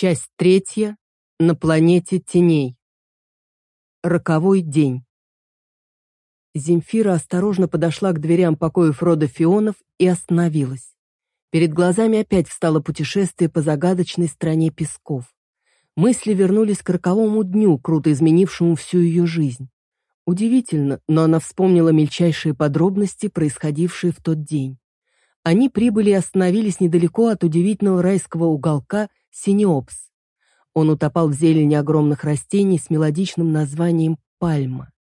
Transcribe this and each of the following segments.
Часть третья. На планете теней. Роковой день. Земфира осторожно подошла к дверям покоя Фрода Фионов и остановилась. Перед глазами опять встало путешествие по загадочной стране песков. Мысли вернулись к роковому дню, круто изменившему всю ее жизнь. Удивительно, но она вспомнила мельчайшие подробности, происходившие в тот день. Они прибыли и остановились недалеко от удивительного райского уголка Синеопс. Он утопал в зелени огромных растений с мелодичным названием пальма.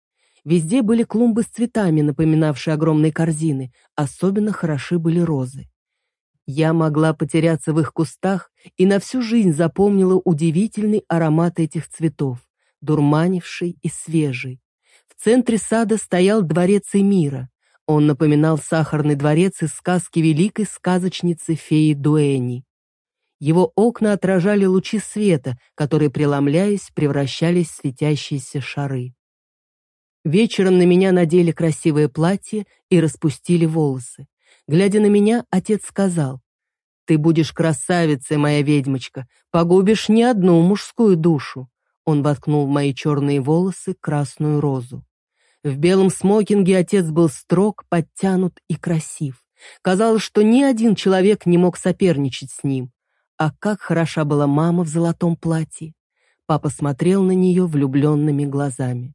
Везде были клумбы с цветами, напоминавшие огромные корзины, особенно хороши были розы. Я могла потеряться в их кустах и на всю жизнь запомнила удивительный аромат этих цветов, дурманивший и свежий. В центре сада стоял дворец Эмира. Он напоминал сахарный дворец из сказки великой сказочницы феи Дуэни. Его окна отражали лучи света, которые, преломляясь, превращались в светящиеся шары. Вечером на меня надели красивое платье и распустили волосы. Глядя на меня, отец сказал, «Ты будешь красавицей, моя ведьмочка, погубишь не одну мужскую душу». Он воткнул в мои черные волосы красную розу. В белом смокинге отец был строг, подтянут и красив. Казалось, что ни один человек не мог соперничать с ним. А как хороша была мама в золотом платье. Папа смотрел на нее влюбленными глазами.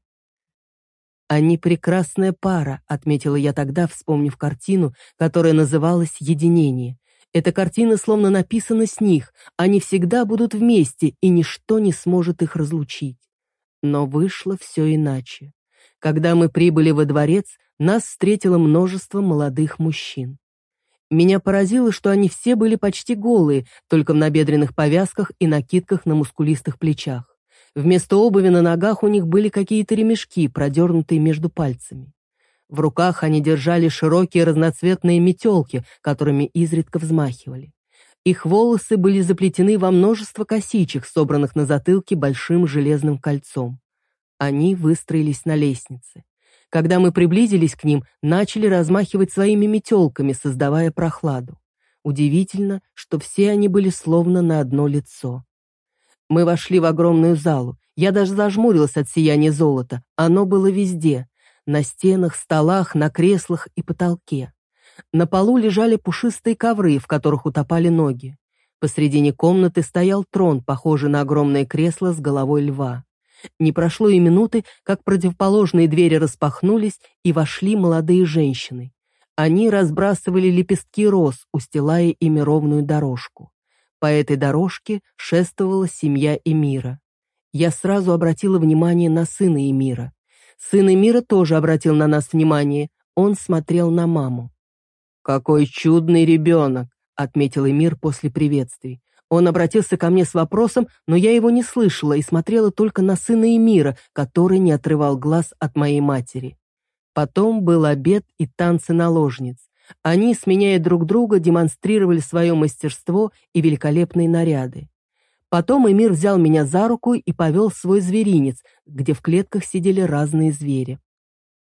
«Они прекрасная пара», — отметила я тогда, вспомнив картину, которая называлась «Единение». Эта картина словно написана с них, они всегда будут вместе, и ничто не сможет их разлучить. Но вышло все иначе. Когда мы прибыли во дворец, нас встретило множество молодых мужчин. Меня поразило, что они все были почти голые, только в набедренных повязках и накидках на мускулистых плечах. Вместо обуви на ногах у них были какие-то ремешки, продернутые между пальцами. В руках они держали широкие разноцветные метелки, которыми изредка взмахивали. Их волосы были заплетены во множество косичек, собранных на затылке большим железным кольцом. Они выстроились на лестнице. Когда мы приблизились к ним, начали размахивать своими метелками, создавая прохладу. Удивительно, что все они были словно на одно лицо. Мы вошли в огромную залу. Я даже зажмурилась от сияния золота. Оно было везде. На стенах, столах, на креслах и потолке. На полу лежали пушистые ковры, в которых утопали ноги. Посредине комнаты стоял трон, похожий на огромное кресло с головой льва. Не прошло и минуты, как противоположные двери распахнулись, и вошли молодые женщины. Они разбрасывали лепестки роз, устилая ими ровную дорожку. По этой дорожке шествовала семья Эмира. Я сразу обратила внимание на сына Эмира. Сын Эмира тоже обратил на нас внимание. Он смотрел на маму. «Какой чудный ребенок!» — отметил Эмир после приветствий. Он обратился ко мне с вопросом, но я его не слышала и смотрела только на сына Эмира, который не отрывал глаз от моей матери. Потом был обед и танцы наложниц. Они, сменяя друг друга, демонстрировали свое мастерство и великолепные наряды. Потом Эмир взял меня за руку и повел в свой зверинец, где в клетках сидели разные звери.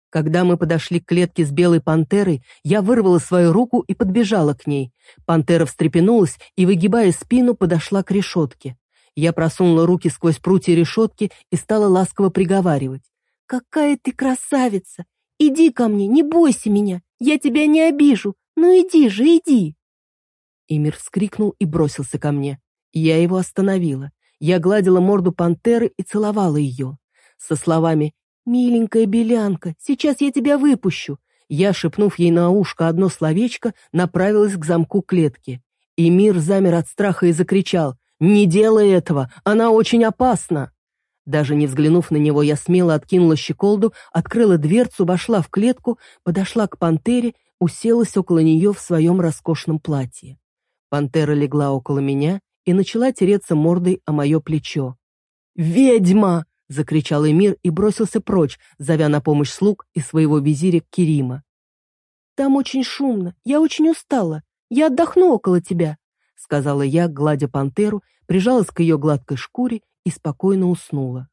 Когда мы подошли к клетке с белой пантерой, я вырвала свою руку и подбежала к ней. Пантера встрепенулась и, выгибая спину, подошла к решетке. Я просунула руки сквозь прутья решетки и стала ласково приговаривать. «Какая ты красавица! Иди ко мне, не бойся меня, я тебя не обижу, ну иди же, иди!» Эмир вскрикнул и бросился ко мне. Я его остановила. Я гладила морду пантеры и целовала ее. Со словами «Миленькая белянка, сейчас я тебя выпущу!» Я, шепнув ей на ушко одно словечко, направилась к замку клетки. И мир замер от страха и закричал «Не делай этого! Она очень опасна!» Даже не взглянув на него, я смело откинула щеколду, открыла дверцу, вошла в клетку, подошла к пантере, уселась около нее в своем роскошном платье. Пантера легла около меня и начала тереться мордой о мое плечо. «Ведьма!» — закричал Эмир и бросился прочь, зовя на помощь слуг и своего визиря Кирима. «Там очень шумно, я очень устала, я отдохну около тебя», — сказала я, гладя пантеру, прижалась к ее гладкой шкуре и спокойно уснула.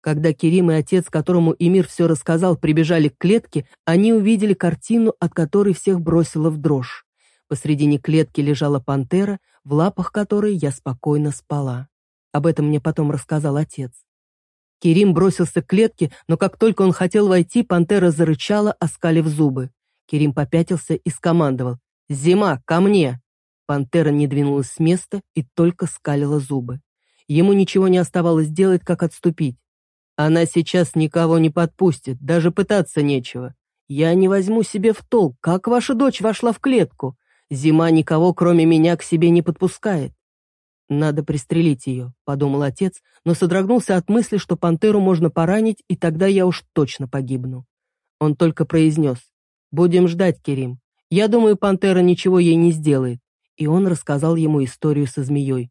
Когда Керим и отец, которому Эмир все рассказал, прибежали к клетке, они увидели картину, от которой всех бросило в дрожь. Посредине клетки лежала пантера, в лапах которой я спокойно спала. Об этом мне потом рассказал отец. Керим бросился к клетке, но как только он хотел войти, пантера зарычала, оскалив зубы. Керим попятился и скомандовал. «Зима, ко мне!» Пантера не двинулась с места и только скалила зубы. Ему ничего не оставалось делать, как отступить. Она сейчас никого не подпустит, даже пытаться нечего. Я не возьму себе в толк, как ваша дочь вошла в клетку. Зима никого, кроме меня, к себе не подпускает. Надо пристрелить ее, подумал отец, но содрогнулся от мысли, что пантеру можно поранить, и тогда я уж точно погибну. Он только произнес. «Будем ждать, Керим. Я думаю, пантера ничего ей не сделает». И он рассказал ему историю со змеей.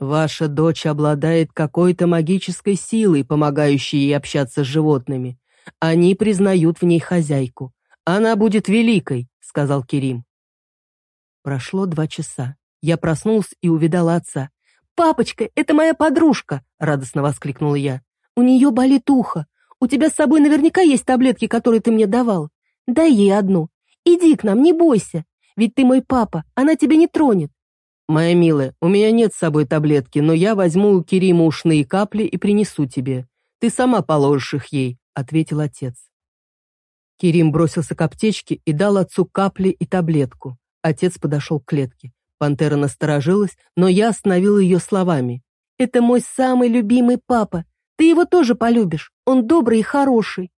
Ваша дочь обладает какой-то магической силой, помогающей ей общаться с животными. Они признают в ней хозяйку. Она будет великой, сказал Керим. Прошло два часа. Я проснулся и увидала отца. «Папочка, это моя подружка!» — радостно воскликнула я. «У нее болит ухо. У тебя с собой наверняка есть таблетки, которые ты мне давал. Дай ей одну. Иди к нам, не бойся. Ведь ты мой папа, она тебя не тронет. «Моя милая, у меня нет с собой таблетки, но я возьму у Кирима ушные капли и принесу тебе. Ты сама положишь их ей», — ответил отец. Кирим бросился к аптечке и дал отцу капли и таблетку. Отец подошел к клетке. Пантера насторожилась, но я остановил ее словами. «Это мой самый любимый папа. Ты его тоже полюбишь. Он добрый и хороший».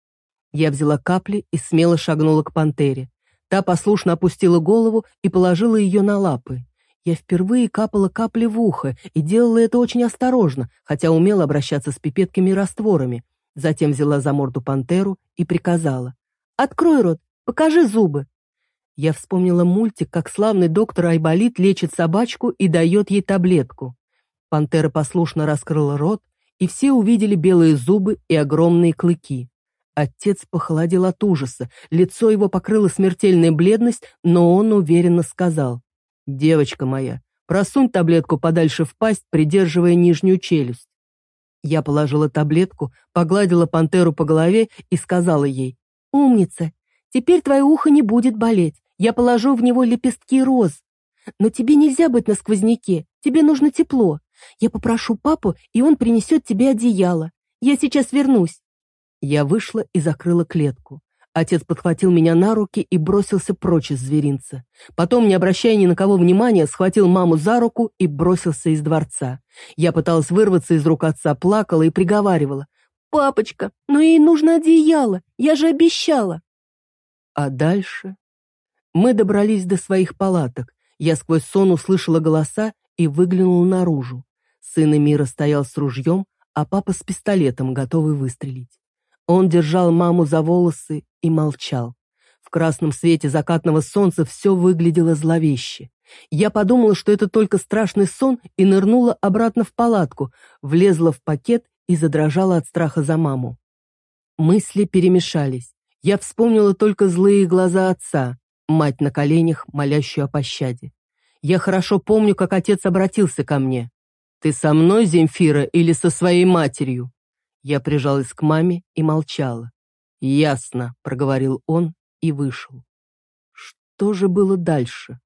Я взяла капли и смело шагнула к пантере. Та послушно опустила голову и положила ее на лапы. Я впервые капала капли в ухо и делала это очень осторожно, хотя умела обращаться с пипетками и растворами. Затем взяла за морду пантеру и приказала. «Открой рот, покажи зубы». Я вспомнила мультик, как славный доктор Айболит лечит собачку и дает ей таблетку. Пантера послушно раскрыла рот, и все увидели белые зубы и огромные клыки. Отец похолодел от ужаса, лицо его покрыло смертельная бледность, но он уверенно сказал. «Девочка моя, просунь таблетку подальше в пасть, придерживая нижнюю челюсть». Я положила таблетку, погладила пантеру по голове и сказала ей, «Умница, теперь твое ухо не будет болеть, я положу в него лепестки роз. Но тебе нельзя быть на сквозняке, тебе нужно тепло. Я попрошу папу, и он принесет тебе одеяло. Я сейчас вернусь». Я вышла и закрыла клетку. Отец подхватил меня на руки и бросился прочь из зверинца. Потом, не обращая ни на кого внимания, схватил маму за руку и бросился из дворца. Я пыталась вырваться из рук отца, плакала и приговаривала. «Папочка, но ей нужно одеяло, я же обещала!» А дальше? Мы добрались до своих палаток. Я сквозь сон услышала голоса и выглянула наружу. Сын Эмира стоял с ружьем, а папа с пистолетом, готовый выстрелить. Он держал маму за волосы и молчал. В красном свете закатного солнца все выглядело зловеще. Я подумала, что это только страшный сон, и нырнула обратно в палатку, влезла в пакет и задрожала от страха за маму. Мысли перемешались. Я вспомнила только злые глаза отца, мать на коленях, молящую о пощаде. Я хорошо помню, как отец обратился ко мне. «Ты со мной, Земфира, или со своей матерью?» Я прижалась к маме и молчала. «Ясно», — проговорил он и вышел. Что же было дальше?